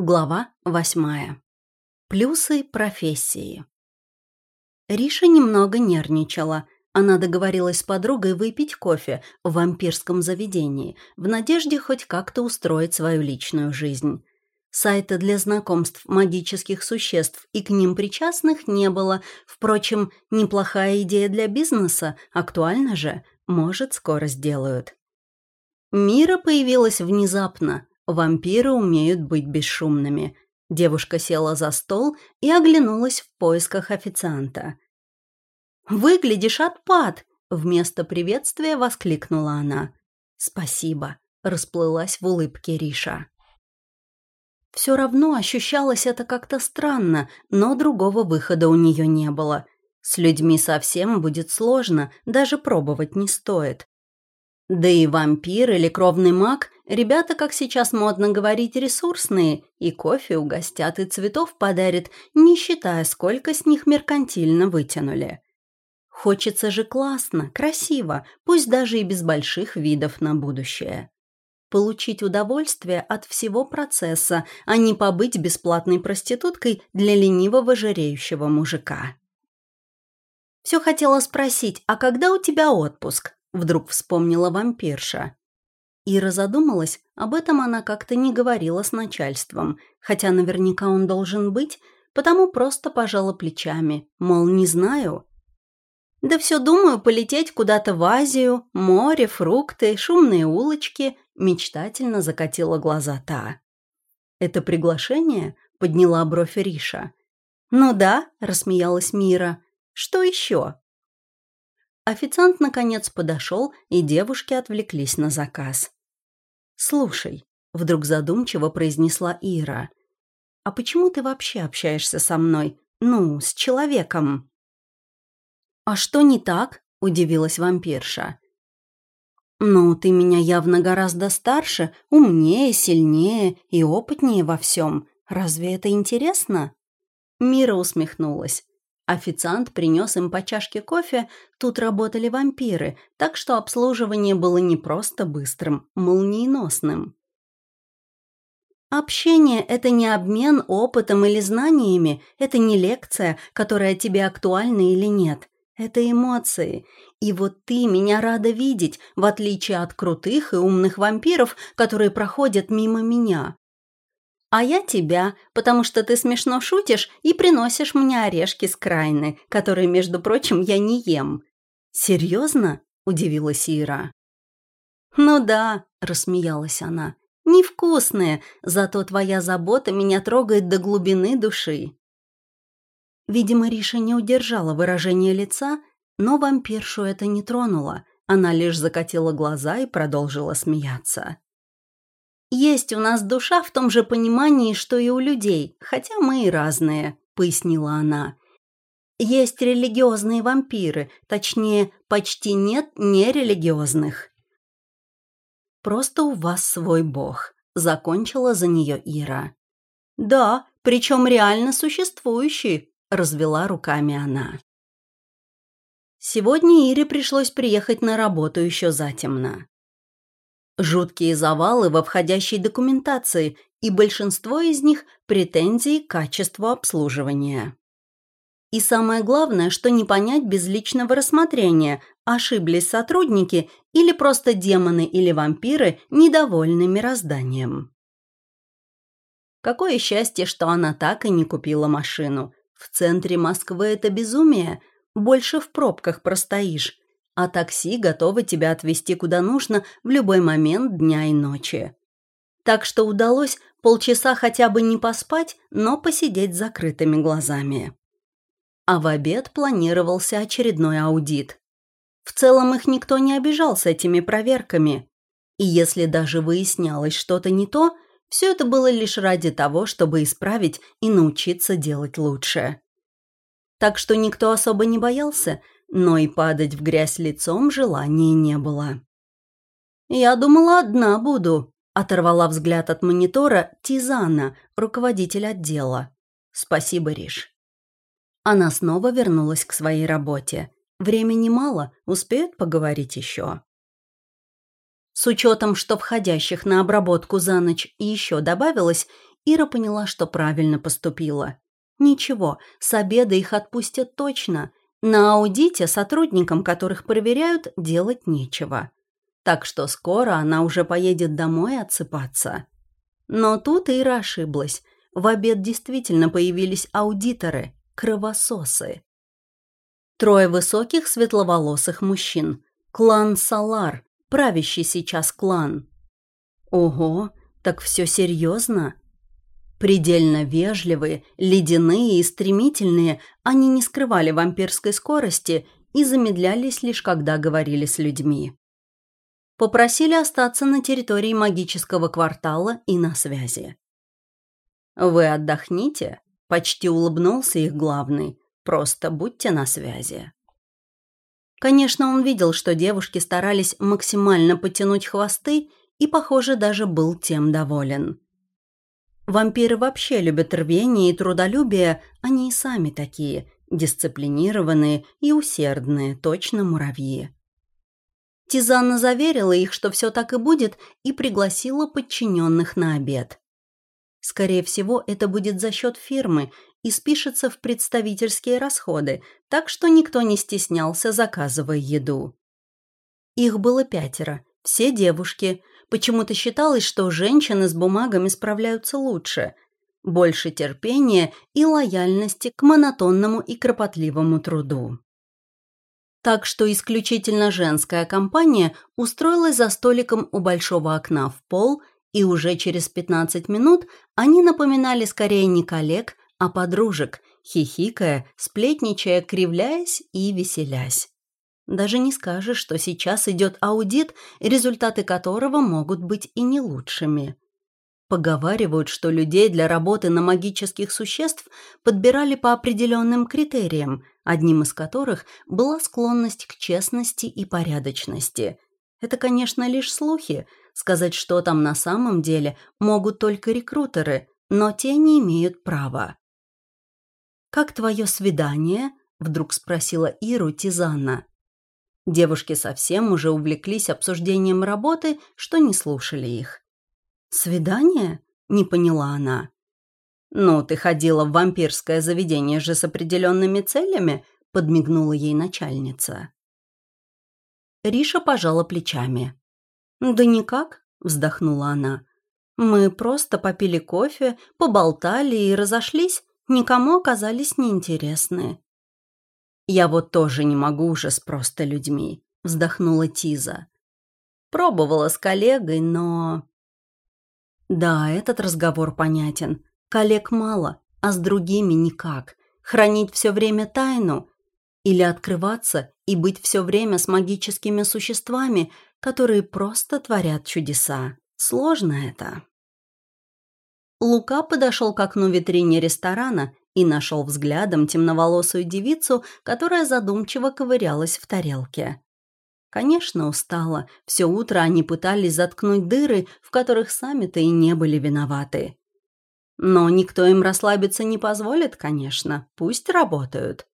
Глава восьмая. Плюсы профессии. Риша немного нервничала. Она договорилась с подругой выпить кофе в вампирском заведении, в надежде хоть как-то устроить свою личную жизнь. Сайта для знакомств магических существ и к ним причастных не было. Впрочем, неплохая идея для бизнеса, актуальна же, может, скоро сделают. Мира появилась внезапно, Вампиры умеют быть бесшумными. Девушка села за стол и оглянулась в поисках официанта. «Выглядишь отпад!» — вместо приветствия воскликнула она. «Спасибо», — расплылась в улыбке Риша. Все равно ощущалось это как-то странно, но другого выхода у нее не было. С людьми совсем будет сложно, даже пробовать не стоит. Да и вампир или кровный маг – ребята, как сейчас модно говорить, ресурсные, и кофе угостят, и цветов подарят, не считая, сколько с них меркантильно вытянули. Хочется же классно, красиво, пусть даже и без больших видов на будущее. Получить удовольствие от всего процесса, а не побыть бесплатной проституткой для ленивого жиреющего мужика. Все хотела спросить, а когда у тебя отпуск? Вдруг вспомнила вампирша. Ира задумалась, об этом она как-то не говорила с начальством, хотя наверняка он должен быть, потому просто пожала плечами, мол, не знаю. Да все думаю полететь куда-то в Азию, море, фрукты, шумные улочки, мечтательно закатила глаза та. «Это приглашение?» — подняла бровь Риша. «Ну да», — рассмеялась Мира. «Что еще?» Официант, наконец, подошел, и девушки отвлеклись на заказ. «Слушай», — вдруг задумчиво произнесла Ира, «а почему ты вообще общаешься со мной? Ну, с человеком?» «А что не так?» — удивилась вампирша. «Ну, ты меня явно гораздо старше, умнее, сильнее и опытнее во всем. Разве это интересно?» Мира усмехнулась. Официант принес им по чашке кофе, тут работали вампиры, так что обслуживание было не просто быстрым, молниеносным. Общение – это не обмен опытом или знаниями, это не лекция, которая тебе актуальна или нет. Это эмоции. И вот ты меня рада видеть, в отличие от крутых и умных вампиров, которые проходят мимо меня. А я тебя, потому что ты смешно шутишь и приносишь мне орешки с крайны, которые, между прочим, я не ем. Серьезно? удивилась Ира. Ну да, рассмеялась она. Невкусные, зато твоя забота меня трогает до глубины души. Видимо, Риша не удержала выражения лица, но вампиршу это не тронуло. Она лишь закатила глаза и продолжила смеяться. «Есть у нас душа в том же понимании, что и у людей, хотя мы и разные», — пояснила она. «Есть религиозные вампиры, точнее, почти нет нерелигиозных». «Просто у вас свой бог», — закончила за нее Ира. «Да, причем реально существующий», — развела руками она. Сегодня Ире пришлось приехать на работу еще затемно. Жуткие завалы во входящей документации, и большинство из них – претензии к качеству обслуживания. И самое главное, что не понять без личного рассмотрения, ошиблись сотрудники или просто демоны или вампиры, недовольны мирозданием. Какое счастье, что она так и не купила машину. В центре Москвы это безумие. Больше в пробках простоишь а такси готовы тебя отвезти куда нужно в любой момент дня и ночи. Так что удалось полчаса хотя бы не поспать, но посидеть с закрытыми глазами. А в обед планировался очередной аудит. В целом их никто не обижал с этими проверками. И если даже выяснялось что-то не то, все это было лишь ради того, чтобы исправить и научиться делать лучше. Так что никто особо не боялся – но и падать в грязь лицом желания не было. «Я думала, одна буду», — оторвала взгляд от монитора Тизана, руководитель отдела. «Спасибо, Риш». Она снова вернулась к своей работе. Времени мало, успеют поговорить еще. С учетом, что входящих на обработку за ночь еще добавилось, Ира поняла, что правильно поступила. Ничего, с обеда их отпустят точно. На аудите сотрудникам, которых проверяют, делать нечего. Так что скоро она уже поедет домой отсыпаться. Но тут Ира ошиблась. В обед действительно появились аудиторы, кровососы. Трое высоких светловолосых мужчин. Клан Салар, правящий сейчас клан. Ого, так все серьезно? Предельно вежливые, ледяные и стремительные, они не скрывали вампирской скорости и замедлялись лишь когда говорили с людьми. Попросили остаться на территории магического квартала и на связи. «Вы отдохните», — почти улыбнулся их главный, «просто будьте на связи». Конечно, он видел, что девушки старались максимально потянуть хвосты и, похоже, даже был тем доволен. Вампиры вообще любят рвение и трудолюбие, они и сами такие, дисциплинированные и усердные, точно муравьи. Тизанна заверила их, что все так и будет, и пригласила подчиненных на обед. Скорее всего, это будет за счет фирмы и спишется в представительские расходы, так что никто не стеснялся, заказывая еду. Их было пятеро, все девушки, Почему-то считалось, что женщины с бумагами справляются лучше. Больше терпения и лояльности к монотонному и кропотливому труду. Так что исключительно женская компания устроилась за столиком у большого окна в пол, и уже через 15 минут они напоминали скорее не коллег, а подружек, хихикая, сплетничая, кривляясь и веселясь. Даже не скажешь, что сейчас идет аудит, результаты которого могут быть и не лучшими. Поговаривают, что людей для работы на магических существ подбирали по определенным критериям, одним из которых была склонность к честности и порядочности. Это, конечно, лишь слухи. Сказать, что там на самом деле, могут только рекрутеры, но те не имеют права. «Как твое свидание?» – вдруг спросила Иру Тизана. Девушки совсем уже увлеклись обсуждением работы, что не слушали их. «Свидание?» — не поняла она. «Ну, ты ходила в вампирское заведение же с определенными целями?» — подмигнула ей начальница. Риша пожала плечами. «Да никак», — вздохнула она. «Мы просто попили кофе, поболтали и разошлись, никому оказались неинтересны. «Я вот тоже не могу уже с просто людьми», — вздохнула Тиза. «Пробовала с коллегой, но...» «Да, этот разговор понятен. Коллег мало, а с другими никак. Хранить все время тайну или открываться и быть все время с магическими существами, которые просто творят чудеса. Сложно это». Лука подошел к окну витрине ресторана и нашел взглядом темноволосую девицу, которая задумчиво ковырялась в тарелке. Конечно, устала. Все утро они пытались заткнуть дыры, в которых сами-то и не были виноваты. Но никто им расслабиться не позволит, конечно. Пусть работают.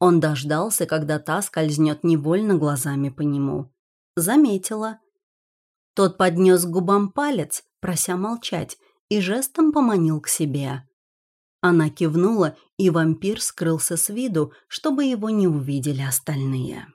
Он дождался, когда та скользнет невольно глазами по нему. Заметила. Тот поднес к губам палец, прося молчать, и жестом поманил к себе. Она кивнула, и вампир скрылся с виду, чтобы его не увидели остальные.